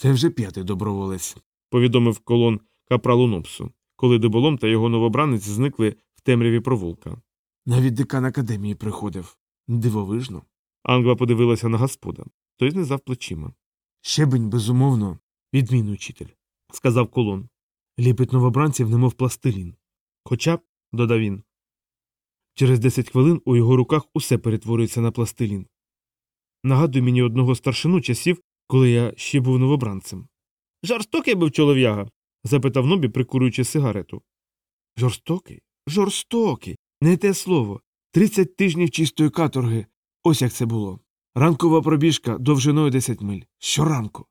Це вже п'ятий доброволець. повідомив колон капралу Нопсу, коли деболом та його новобранець зникли в темряві провулка. Навіть декан академії приходив. Дивовижно. Ангва подивилася на господа. Той знизав плечима. Щебень, безумовно, відмінний учитель. Сказав колон. Ліпить новобранців, немов пластилін. Хоча б, додав він. Через 10 хвилин у його руках усе перетворюється на пластилін. Нагадуй мені одного старшину часів, коли я ще був новобранцем. Жорстокий був чолов'яга? запитав Нобі, прикурюючи сигарету. Жорстокий? Жорстокий. Не те слово. Тридцять тижнів чистої каторги. Ось як це було. Ранкова пробіжка довжиною 10 миль. Щоранку.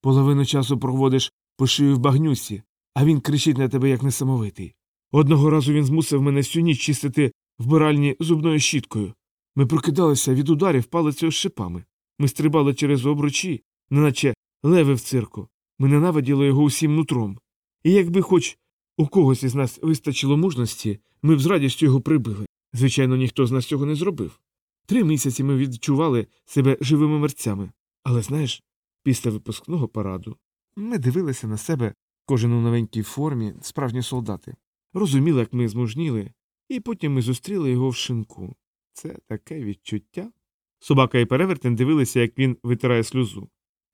Половину часу проводиш по шию в багнюсі, а він кричить на тебе як несамовитий. Одного разу він змусив мене всю ніч чистити вбиральні зубною щіткою. Ми прокидалися від ударів палицею з шипами. Ми стрибали через обручі, неначе леви в цирку. Ми ненавиділи його усім нутром. І якби хоч у когось із нас вистачило мужності, ми б з радістю його прибили. Звичайно, ніхто з нас цього не зробив. Три місяці ми відчували себе живими мерцями. Але знаєш, після випускного параду ми дивилися на себе, кожен у новенькій формі, справжні солдати. Розуміли, як ми змужніли, і потім ми зустріли його в шинку. Це таке відчуття. Собака і перевертень дивилися, як він витирає сльозу.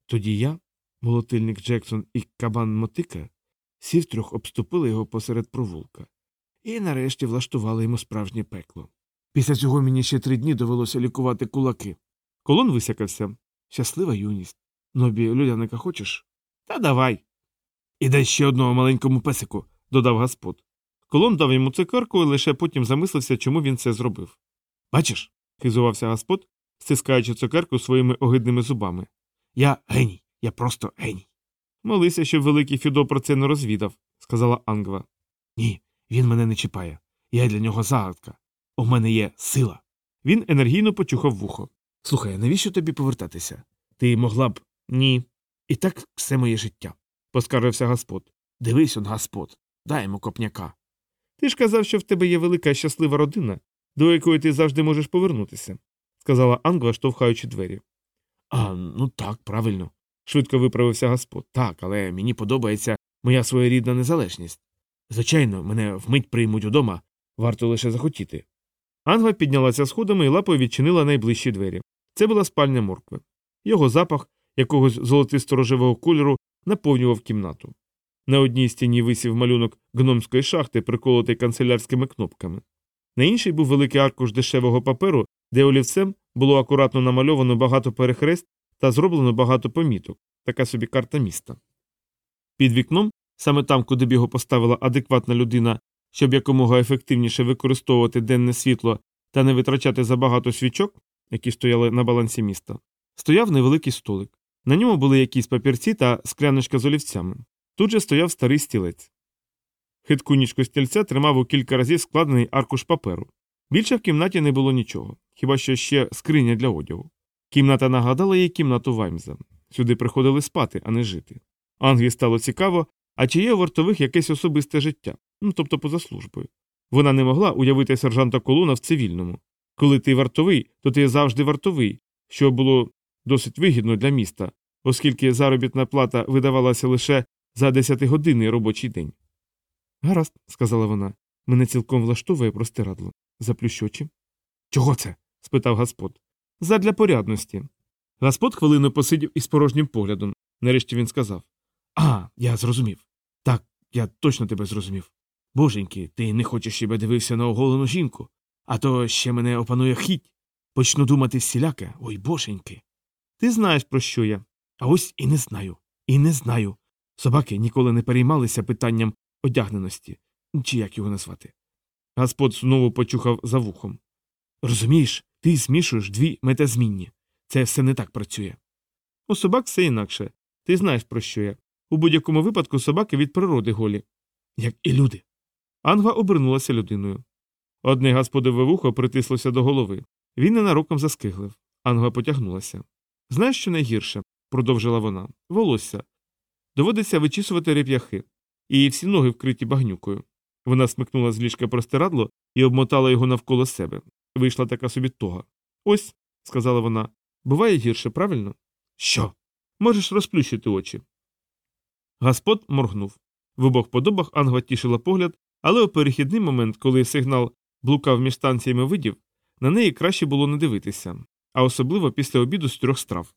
Тоді я, молотильник Джексон і кабан Мотика, всі втрьох обступили його посеред провулка і нарешті влаштували йому справжнє пекло. Після цього мені ще три дні довелося лікувати кулаки. Колон висякався. Щаслива юність. Нобі людяника хочеш? Та давай. І дай ще одного маленькому песику, додав господ. Колон дав йому цукерку і лише потім замислився, чому він це зробив. Бачиш, хизувався господ, стискаючи цукерку своїми огидними зубами. Я геній, я просто геній. Молися, щоб великий Фідо про це не розвідав, сказала Ангва. Ні, він мене не чіпає. Я для нього загадка. У мене є сила. Він енергійно почухав вухо. Слухай, навіщо тобі повертатися? Ти могла б. Ні. І так все моє життя. поскаржився господ. Дивись он, господ, дай йому копняка. Ти ж казав, що в тебе є велика щаслива родина, до якої ти завжди можеш повернутися, сказала Ангва, штовхаючи двері. А, ну так, правильно. швидко виправився господ. Так, але мені подобається моя своєрідна незалежність. Звичайно, мене вмить приймуть удома, варто лише захотіти. Ангва піднялася сходами і лапою відчинила найближчі двері. Це була спальня моркви. Його запах якогось золотисто-рожевого кольору наповнював кімнату. На одній стіні висів малюнок гномської шахти, приколотий канцелярськими кнопками. На іншій був великий аркуш дешевого паперу, де олівцем було акуратно намальовано багато перехрест та зроблено багато поміток, така собі карта міста. Під вікном, саме там, куди б його поставила адекватна людина, щоб якомога ефективніше використовувати денне світло та не витрачати забагато свічок, які стояли на балансі міста, стояв невеликий столик. На ньому були якісь папірці та скляночка з олівцями. Тут же стояв старий стілець. Хитку ніжку стільця тримав у кілька разів складений аркуш паперу. Більше в кімнаті не було нічого, хіба що ще скриня для одягу. Кімната нагадала їй кімнату Ваймза. Сюди приходили спати, а не жити. Англії стало цікаво, а чи є у вартових якесь особисте життя, ну тобто поза службою. Вона не могла уявити сержанта Колуна в цивільному. Коли ти вартовий, то ти завжди вартовий, що було досить вигідно для міста, оскільки заробітна плата видавалася лише за десятигодинний робочий день. Гаразд, сказала вона, мене цілком влаштовує простирадло. Заплющ очі. Чого це? спитав господ. Задля порядності. Господ хвилину посидів із порожнім поглядом. Нарешті він сказав А, я зрозумів. Так, я точно тебе зрозумів. Боженьки, ти не хочеш, щоб я дивився на оголену жінку, а то ще мене опанує хіть. Почну думати всіляке, ой боженьки. Ти знаєш, про що я. А ось і не знаю, і не знаю. Собаки ніколи не переймалися питанням одягненості, чи як його назвати. Господ знову почухав за вухом. Розумієш, ти змішуєш дві метазмінні. Це все не так працює. У собак все інакше. Ти знаєш, про що я. У будь-якому випадку собаки від природи голі. Як і люди. Ангва обернулася людиною. Одне господове вухо притислося до голови. Він ненароком заскиглив. Ангва потягнулася. Знаєш, що найгірше? продовжила вона. Волосся. Доводиться вичісувати реп'яхи. І всі ноги вкриті багнюкою. Вона смикнула з ліжка простирадло і обмотала його навколо себе. Вийшла така собі тога. Ось, сказала вона, буває гірше, правильно? Що? Можеш розплющити очі. Гаспод моргнув. В обох подобах Ангва тішила погляд, але у перехідний момент, коли сигнал блукав між станціями видів, на неї краще було не дивитися, а особливо після обіду з трьох страв.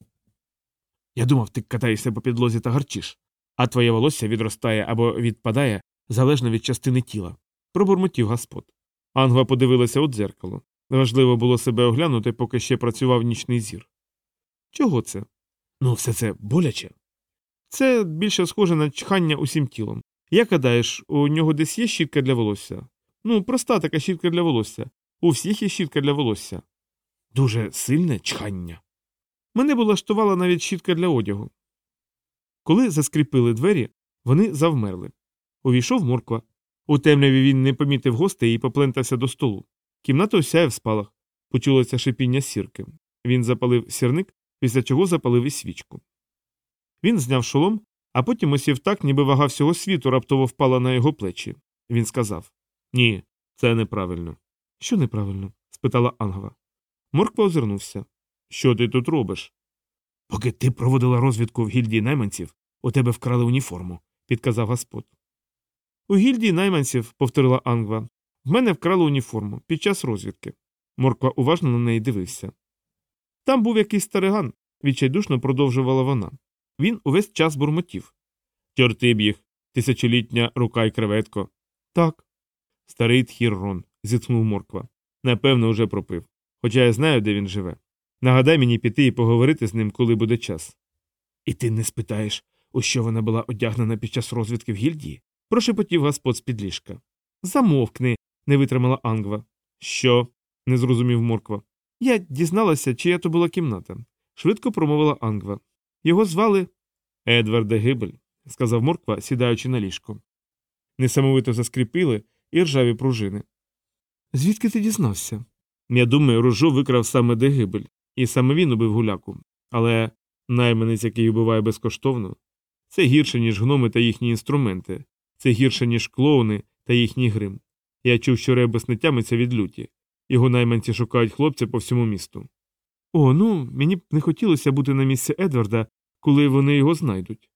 Я думав, ти катаєшся по підлозі та гарчиш, а твоє волосся відростає або відпадає залежно від частини тіла. Пробурмотів Гаспод. Ангва подивилася у дзеркало. Важливо було себе оглянути, поки ще працював нічний зір. Чого це? Ну, все це боляче. Це більше схоже на чхання усім тілом. Як гадаєш, у нього десь є щітка для волосся? Ну, проста така щітка для волосся. У всіх є щітка для волосся. Дуже сильне чхання. Мене була штувала навіть щітка для одягу. Коли заскріпили двері, вони завмерли. Увійшов морква. У темряві він не помітив гостей і поплентався до столу. Кімната осяяв спалах. Почулося шипіння сірки. Він запалив сірник, після чого запалив і свічку. Він зняв шолом, а потім осів так, ніби вага всього світу раптово впала на його плечі. Він сказав Ні, це неправильно. Що неправильно? спитала Ангва. Морква озирнувся. Що ти тут робиш? Поки ти проводила розвідку в гільдії найманців, у тебе вкрали уніформу, підказав Господ. У гільдії найманців, повторила Ангва, в мене вкрали уніформу під час розвідки. Морква уважно на неї дивився. Там був якийсь стариган, відчайдушно продовжувала вона. Він увесь час бурмотів. Чорти б їх, тисячолітня рука й креветко. Так. Старий тхіррон, зітхнув морква. Напевно, уже пропив. Хоча я знаю, де він живе. Нагадай мені піти і поговорити з ним, коли буде час. І ти не спитаєш, у що вона була одягнена під час розвідки в гільдії? Прошепотів господ з під ліжка. Замовкни, не витримала Ангва. Що? не зрозумів морква. Я дізналася, чия то була кімната. Швидко промовила Ангва. Його звали Едварда Гибель, сказав морква, сідаючи на ліжко. Несамовито заскріпили і ржаві пружини. Звідки ти дізнався? Я думаю, ружу викрав саме де Гибель, і саме він убив гуляку. Але найманець, який убиває безкоштовно, це гірше, ніж гноми та їхні інструменти, це гірше, ніж клоуни та їхній грим. Я чув, що ребус не тямиться від люті. Його найманці шукають хлопця по всьому місту. О, ну, мені б не хотілося бути на місці Едварда, коли вони його знайдуть.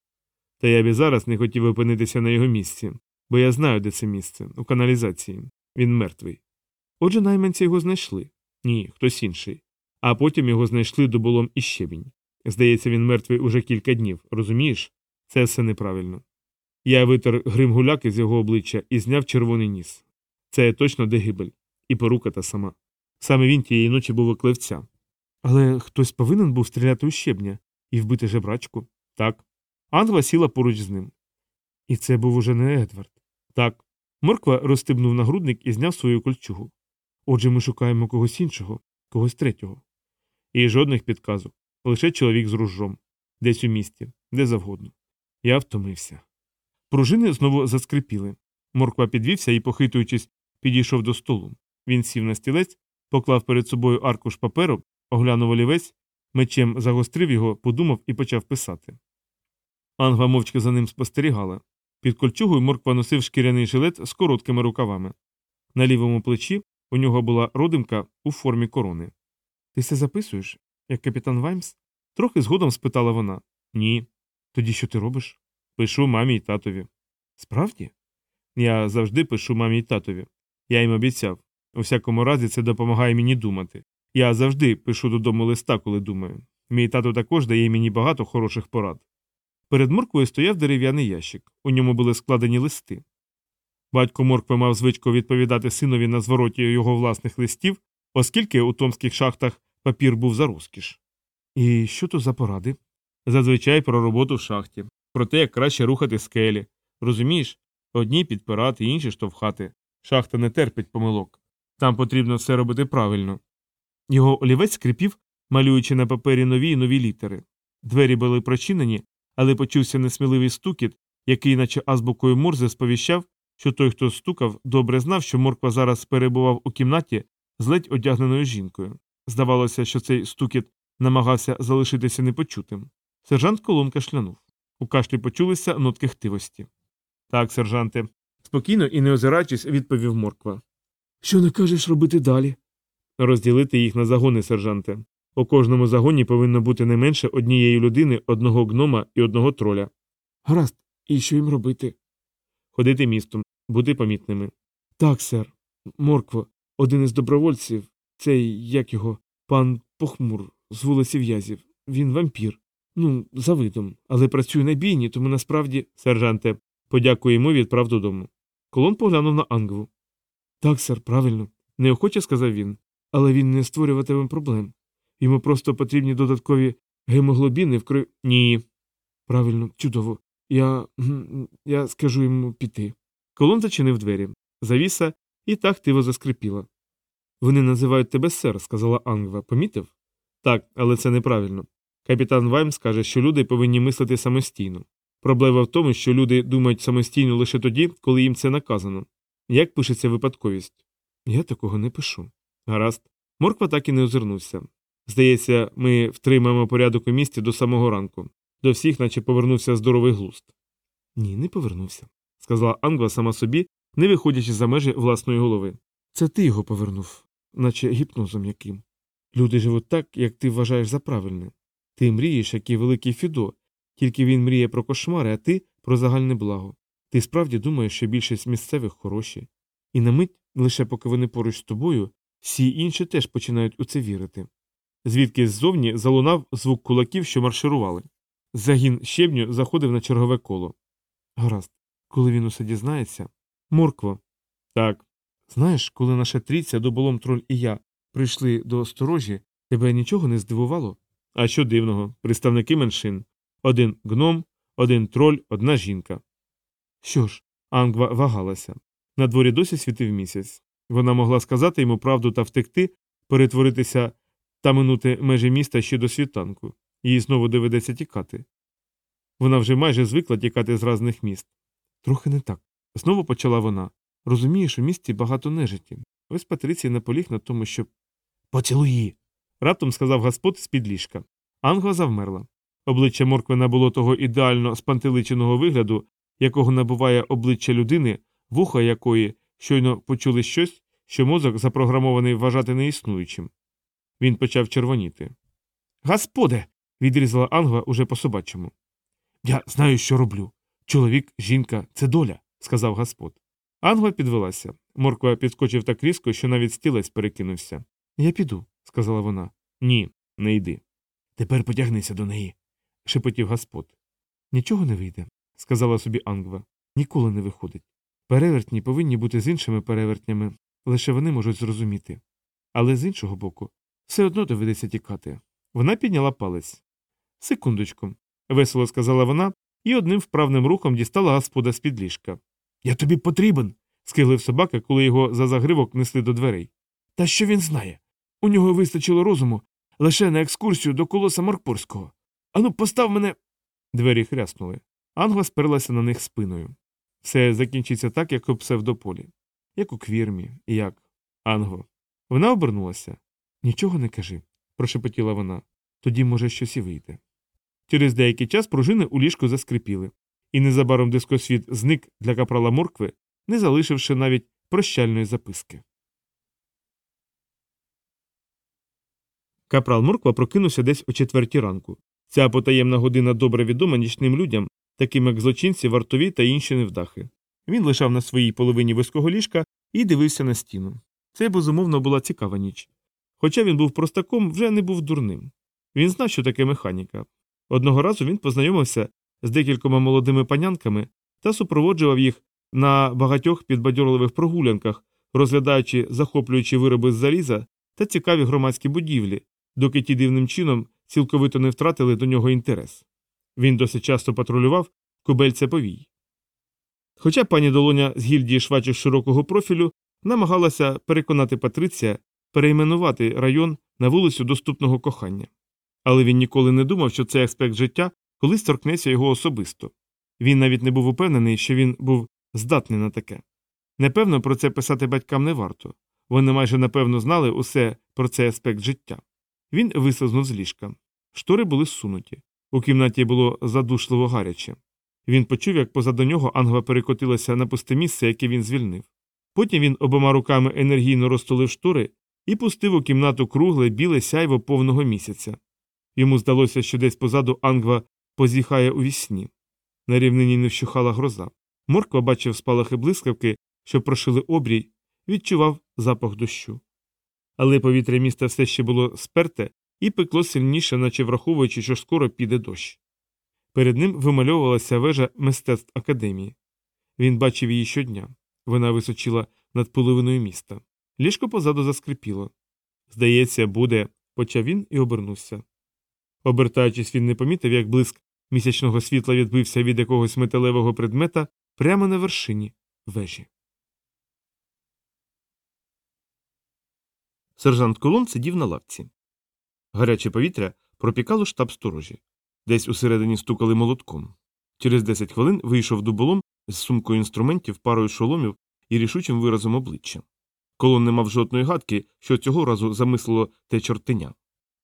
Та я б і зараз не хотів опинитися на його місці, бо я знаю, де це місце, у каналізації. Він мертвий. Отже, найманці його знайшли. Ні, хтось інший. А потім його знайшли доболом і щебінь. Здається, він мертвий уже кілька днів, розумієш? Це все неправильно. Я витер грим гуляки з його обличчя і зняв червоний ніс. Це точно дегибель, і порука та сама. Саме він тієї ночі був у клевця. Але хтось повинен був стріляти у щебня і вбити жебрачку. Так. Ангва сіла поруч з ним. І це був уже не Едвард. Так. Морква розстебнув нагрудник і зняв свою кольчугу. Отже, ми шукаємо когось іншого, когось третього. І жодних підказок. Лише чоловік з ружжом. Десь у місті, де завгодно. Я втомився. Пружини знову заскрипіли. Морква підвівся і, похитуючись, підійшов до столу. Він сів на стілець, поклав перед собою аркуш паперу, оглянув олівець, мечем загострив його, подумав і почав писати. Ангва мовчки за ним спостерігала. Під кольчугою морква носив шкіряний жилет з короткими рукавами. На лівому плечі у нього була родимка у формі корони. Ти все записуєш, як капітан Ваймс? Трохи згодом спитала вона. Ні. Тоді що ти робиш? Пишу мамі й татові. Справді? Я завжди пишу мамі й татові. Я їм обіцяв. У всякому разі, це допомагає мені думати. Я завжди пишу додому листа, коли думаю. Мій тато також дає мені багато хороших порад. Перед морквою стояв дерев'яний ящик. У ньому були складені листи. Батько моркви мав звичку відповідати синові на звороті його власних листів, оскільки у томських шахтах папір був за розкіш. І що то за поради? Зазвичай про роботу в шахті, про те, як краще рухати скелі. Розумієш, одні підпирати, інші штовхати. Шахта не терпить помилок. Там потрібно все робити правильно. Його олівець скрипів, малюючи на папері нові й нові літери. Двері були прочинені, але почувся несміливий стукіт, який, наче азбукою Морзе, сповіщав, що той, хто стукав, добре знав, що морква зараз перебував у кімнаті з ледь одягненою жінкою. Здавалося, що цей стукіт намагався залишитися непочутим. Сержант колонка шлянув. У кашлі почулися нотки хтивості. Так, сержанте, спокійно і не озираючись, відповів морква. Що не кажеш робити далі? Розділити їх на загони, сержанте. У кожному загоні повинно бути не менше однієї людини, одного гнома і одного троля. Гаразд, і що їм робити? Ходити містом, бути помітними. Так, сер. Моркво, один із добровольців, цей, як його, пан Похмур з вулиці В'язів. Він вампір. Ну, за видом, але працює на бійні, тому насправді. Сержанте, подякуємо, відправ додому. Колон поглянув на Ангву. Так, сер, правильно. Неохоче сказав він. Але він не створюватиме проблем. Йому просто потрібні додаткові гемоглобіни в крові. Ні. Правильно, чудово. Я. я скажу йому піти. Колон зачинив двері. Завіса і так тиво заскрипіла. Вони називають тебе сер, сказала Ангва. Помітив? Так, але це неправильно. Капітан Ваймс каже, що люди повинні мислити самостійно. Проблема в тому, що люди думають самостійно лише тоді, коли їм це наказано. Як пишеться випадковість? Я такого не пишу. Гаразд. Морква так і не озирнувся. Здається, ми втримаємо порядок у місті до самого ранку. До всіх, наче повернувся здоровий глузд. Ні, не повернувся. сказала Ангва сама собі, не виходячи за межі власної голови. Це ти його повернув, наче гіпнозом яким. Люди живуть так, як ти вважаєш за правильне. Ти мрієш, як і великий Фідо, тільки він мріє про кошмари, а ти про загальне благо. Ти справді думаєш, що більшість місцевих хороші. І на мить, лише поки вони поруч з тобою, всі інші теж починають у це вірити. Звідки ззовні залунав звук кулаків, що марширували. Загін щебню заходив на чергове коло. Гаразд, коли він усе дізнається. Моркво. Так, Знаєш, коли наша трійця доболом троль і я прийшли до сторожі, тебе нічого не здивувало? А що дивного, представники меншин. Один гном, один троль, одна жінка. Що ж, Ангва вагалася. На дворі досі світив місяць. Вона могла сказати йому правду та втекти, перетворитися та минути межі міста ще до світанку. Їй знову доведеться тікати. Вона вже майже звикла тікати з разних міст. трохи не так. Знову почала вона. Розумієш, у місті багато нежиті. Ось Патрицій наполіг на тому, щоб. Поцілуй її. Раптом сказав Господ з-під ліжка. Ангва завмерла. Обличчя моркви набуло того ідеально спантеличеного вигляду, якого набуває обличчя людини, вуха якої щойно почули щось, що мозок запрограмований вважати неіснуючим. Він почав червоніти. Господе. відрізала Ангва уже по собачому. Я знаю, що роблю. Чоловік, жінка це доля, сказав Господ. Ангва підвелася. Морква підскочив так різко, що навіть стілець перекинувся. Я піду, сказала вона. Ні, не йди. Тепер потягнися до неї, шепотів Господ. Нічого не вийде, сказала собі Ангва. Ніколи не виходить. Перевертні повинні бути з іншими перевертнями, лише вони можуть зрозуміти. Але з іншого боку, все одно доведеться тікати. Вона підняла палець. Секундочку, весело сказала вона і одним вправним рухом дістала господа з під ліжка. Я тобі потрібен. скиглив собака, коли його за загривок несли до дверей. Та що він знає? У нього вистачило розуму лише на екскурсію до колоса Маркпорського. Ану, постав мене. Двері хряснули. Ангва сперлася на них спиною. Все закінчиться так, як у псевдополі. Як у квірмі, як Анго. Вона обернулася. Нічого не кажи, прошепотіла вона. Тоді, може, щось і вийде. Через деякий час пружини у ліжку заскрипіли, і незабаром дискосвіт зник для капрала моркви, не залишивши навіть прощальної записки. Капрал Морква прокинувся десь о четвертій ранку. Ця потаємна година добре відома нічним людям, таким як злочинці, вартові та інші невдахи. Він лежав на своїй половині вузького ліжка і дивився на стіну. Це, безумовно, була цікава ніч. Хоча він був простаком, вже не був дурним. Він знав, що таке механіка. Одного разу він познайомився з декількома молодими панянками та супроводжував їх на багатьох підбадьорливих прогулянках, розглядаючи захоплюючі вироби з заліза та цікаві громадські будівлі, доки ті дивним чином цілковито не втратили до нього інтерес. Він досить часто патрулював кубельця повій. Хоча пані Долоня з гільдії швачок широкого профілю намагалася переконати Патриція перейменувати район на вулицю доступного кохання. Але він ніколи не думав, що цей аспект життя колись торкнеться його особисто. Він навіть не був упевнений, що він був здатний на таке. Непевно, про це писати батькам не варто. Вони майже напевно знали усе про цей аспект життя. Він вислизнув з ліжка. Штори були зсунуті. У кімнаті було задушливо гаряче. Він почув, як позаду нього ангва перекотилася на пусте місце, яке він звільнив. Потім він обома руками енергійно розтулив штори і пустив у кімнату кругле біле сяйво повного місяця. Йому здалося, що десь позаду Ангва позіхає у вісні. На рівнині не вщухала гроза. Морква бачив спалахи блискавки, що прошили обрій, відчував запах дощу. Але повітря міста все ще було сперте і пекло сильніше, наче враховуючи, що скоро піде дощ. Перед ним вимальовувалася вежа мистецтв академії. Він бачив її щодня. Вона височила над половиною міста. Ліжко позаду заскрипіло. Здається, буде, почав він і обернувся. Обертаючись, він не помітив, як блиск місячного світла відбився від якогось металевого предмета прямо на вершині вежі. Сержант Колон сидів на лавці. Гаряче повітря пропікало штаб сторожі. Десь усередині стукали молотком. Через 10 хвилин вийшов дуболом з сумкою інструментів, парою шоломів і рішучим виразом обличчя. Колон не мав жодної гадки, що цього разу замислило те чортеня.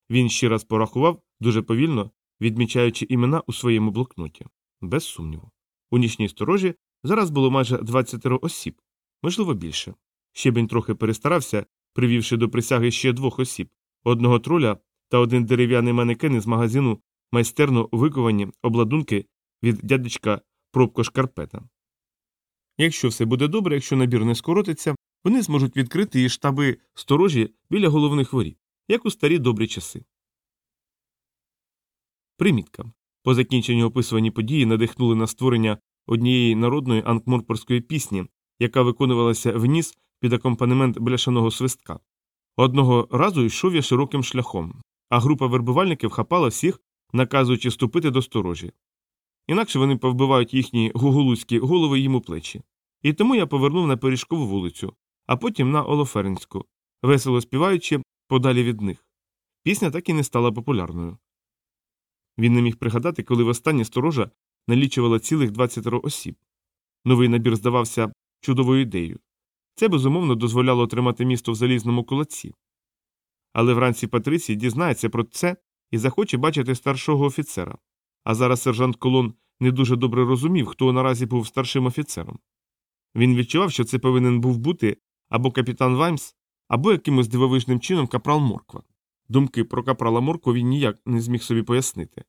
Він ще раз порахував дуже повільно, відмічаючи імена у своєму блокноті. Без сумніву. У нічній сторожі зараз було майже 20 осіб, можливо, більше. Щебень трохи перестарався, привівши до присяги ще двох осіб одного троля та один дерев'яний манекен із магазину майстерно виковані обладунки від дядечка пробко шкарпета. Якщо все буде добре, якщо набір не скоротиться, вони зможуть відкрити і штаби сторожі біля головних воріт, як у старі добрі часи. Примітка. По закінченню описувані події надихнули на створення однієї народної анкморпорської пісні, яка виконувалася вніс під акомпанемент бляшаного свистка. Одного разу йшов я широким шляхом, а група вербувальників хапала всіх, наказуючи ступити до сторожі. Інакше вони повбивають їхні гугулуцькі голови їм у плечі. І тому я повернув на Пиріжкову вулицю, а потім на Олоференську, весело співаючи подалі від них. Пісня так і не стала популярною. Він не міг пригадати, коли востаннє сторожа налічувала цілих 20 осіб. Новий набір здавався чудовою ідеєю. Це безумовно дозволяло тримати місто в залізному кулаці. Але вранці Патрицій дізнається про це і захоче бачити старшого офіцера. А зараз сержант Колон не дуже добре розумів, хто наразі був старшим офіцером. Він відчував, що це повинен був бути або капітан Ваймс, або якимось дивовижним чином капрал Морква. Думки про капрала Моркву він ніяк не зміг собі пояснити.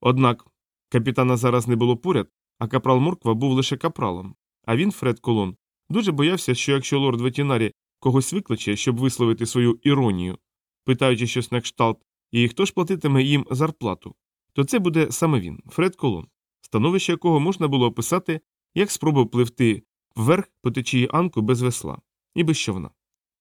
Однак капітана зараз не було поряд, а капрал Морква був лише капралом, а він, Фред Колон, дуже боявся, що якщо лорд Ветінарі когось викличе, щоб висловити свою іронію, питаючи щось на кшталт, і хто ж платитиме їм зарплату, то це буде саме він, Фред Колон, становище якого можна було описати як спробу пливти вверх по течії анку без весла і без човна.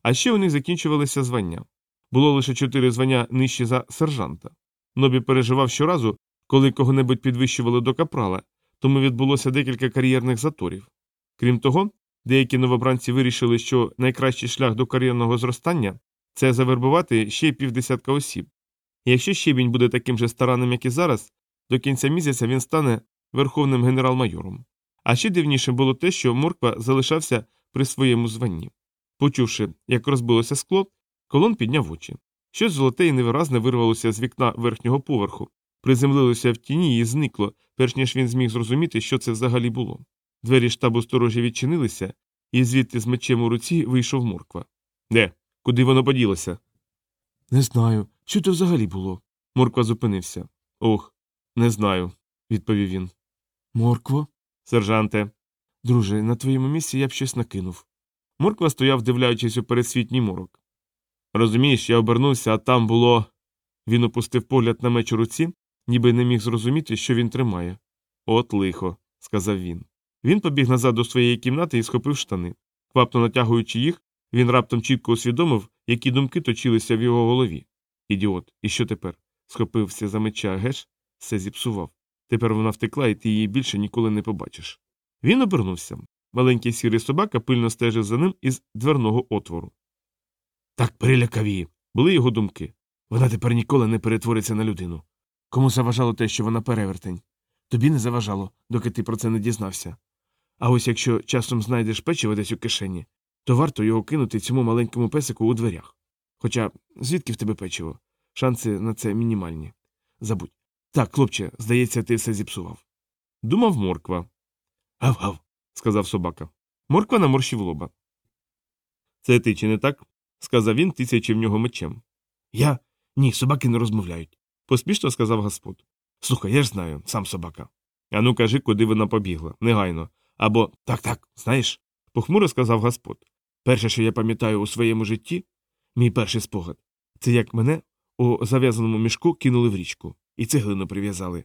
А ще у них закінчувалися звання. Було лише чотири звання нижче за сержанта. Нобі переживав щоразу, коли кого-небудь підвищували до капрала, тому відбулося декілька кар'єрних заторів. Крім того, деякі новобранці вирішили, що найкращий шлях до кар'єрного зростання це завербувати ще півдесятка осіб. І якщо щебінь буде таким же старанним, як і зараз, до кінця місяця він стане верховним генерал-майором. А ще дивніше було те, що Морква залишався при своєму званні. Почувши, як розбилося скло, колон підняв очі. Щось золоте і невиразне вирвалося з вікна верхнього поверху, приземлилося в тіні і зникло, перш ніж він зміг зрозуміти, що це взагалі було. Двері штабу сторожі відчинилися, і звідти з мечем у руці вийшов морква. Де? Куди воно поділося? Не знаю. Що це взагалі було? Морква зупинився. Ох, не знаю, відповів він. Моркво? Сержанте. Друже, на твоєму місці я б щось накинув. Морква стояв, дивлячись у пересвітній морок. Розумієш, я обернувся, а там було. Він опустив погляд на меч у руці, ніби не міг зрозуміти, що він тримає. От лихо, сказав він. Він побіг назад до своєї кімнати і схопив штани. Квапно натягуючи їх, він раптом чітко усвідомив, які думки точилися в його голові. Ідіот, і що тепер? Схопився за меча, геш, все зіпсував. Тепер вона втекла, і ти її більше ніколи не побачиш. Він обернувся. Маленький сірий собака пильно стежив за ним із дверного отвору. Так перелякав її, були його думки. Вона тепер ніколи не перетвориться на людину. Кому заважало те, що вона перевертень? Тобі не заважало, доки ти про це не дізнався. А ось якщо часом знайдеш печиво десь у кишені, то варто його кинути цьому маленькому песику у дверях. Хоча звідки в тебе печиво? Шанси на це мінімальні. Забудь. Так, хлопче, здається, ти все зіпсував. Думав морква. Гав-гав, сказав собака. Морква наморщив лоба. Це ти чи не так? сказав він, тисячи в нього мечем. Я? Ні, собаки не розмовляють. Поспішно сказав Господ. Слухай, я ж знаю, сам собака. Ану кажи, куди вона побігла, негайно. Або Так, так, знаєш, похмуро сказав Господ. перше, що я пам'ятаю у своєму житті, мій перший спогад, це як мене у зав'язаному мішку кинули в річку і цеглину прив'язали.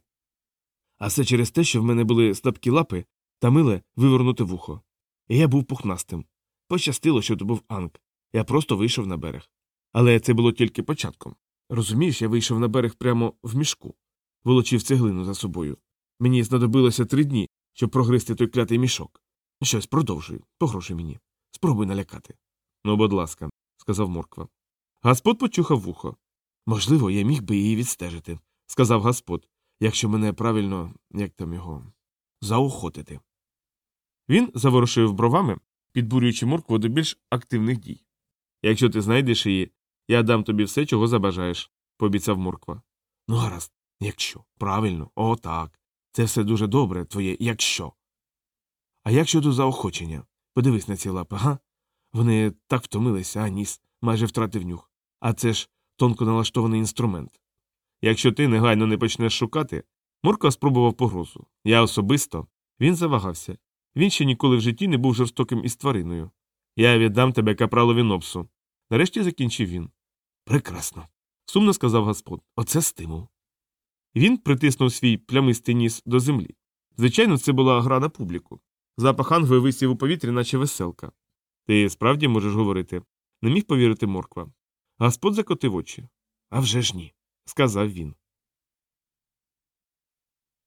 А все через те, що в мене були слабкі лапи та миле вивернуте вухо. І я був пухнастим. Пощастило, що то був Анг. Я просто вийшов на берег. Але це було тільки початком. Розумієш, я вийшов на берег прямо в мішку, волочив цеглину за собою. Мені знадобилося три дні, щоб прогризти той клятий мішок. Щось продовжуй, погрожуй мені. Спробуй налякати. Ну, будь ласка, сказав Морква. Господ почухав вухо. Можливо, я міг би її відстежити, Сказав Господ. якщо мене правильно, як там його, заохотити. Він заворушив бровами, підбурюючи моркву до більш активних дій. Якщо ти знайдеш її, я дам тобі все, чого забажаєш, пообіцяв морква. Ну, гаразд, якщо. Правильно, о, так. Це все дуже добре, твоє якщо. А як щодо заохочення? Подивись на ці лапи, га? Вони так втомилися, а ніс, майже втратив нюх. А це ж тонко налаштований інструмент. Якщо ти негайно не почнеш шукати, Морква спробував погрозу. Я особисто. Він завагався. Він ще ніколи в житті не був жорстоким із твариною. Я віддам тебе капралові нопсу. Нарешті закінчив він. Прекрасно. Сумно сказав Господ. Оце стимул. Він притиснув свій плямистий ніс до землі. Звичайно, це була гра на публіку. Запах ангви висів у повітрі, наче веселка. Ти справді можеш говорити? Не міг повірити морква. Господ закотив очі. А вже ж ні. Сказав він.